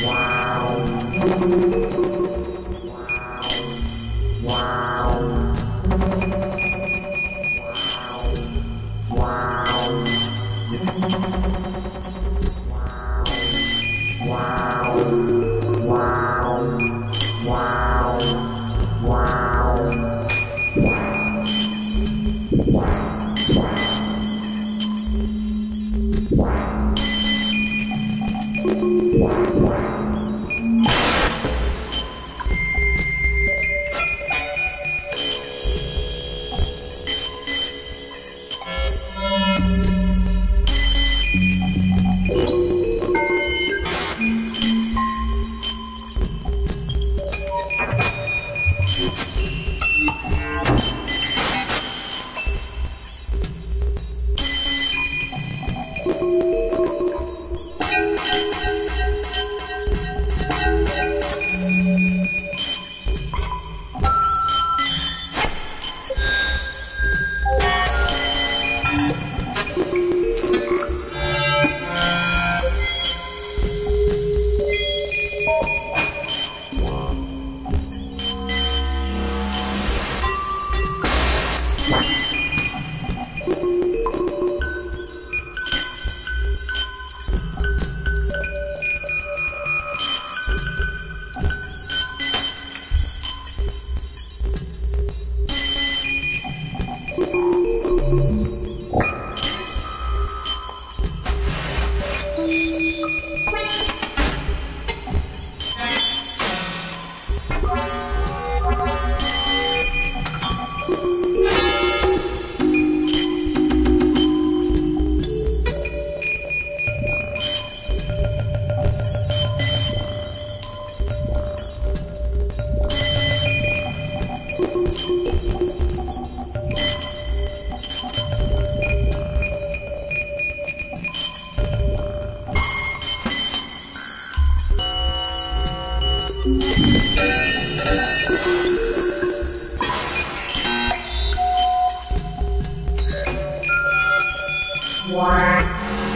Wow. Wow. Bye. Wow.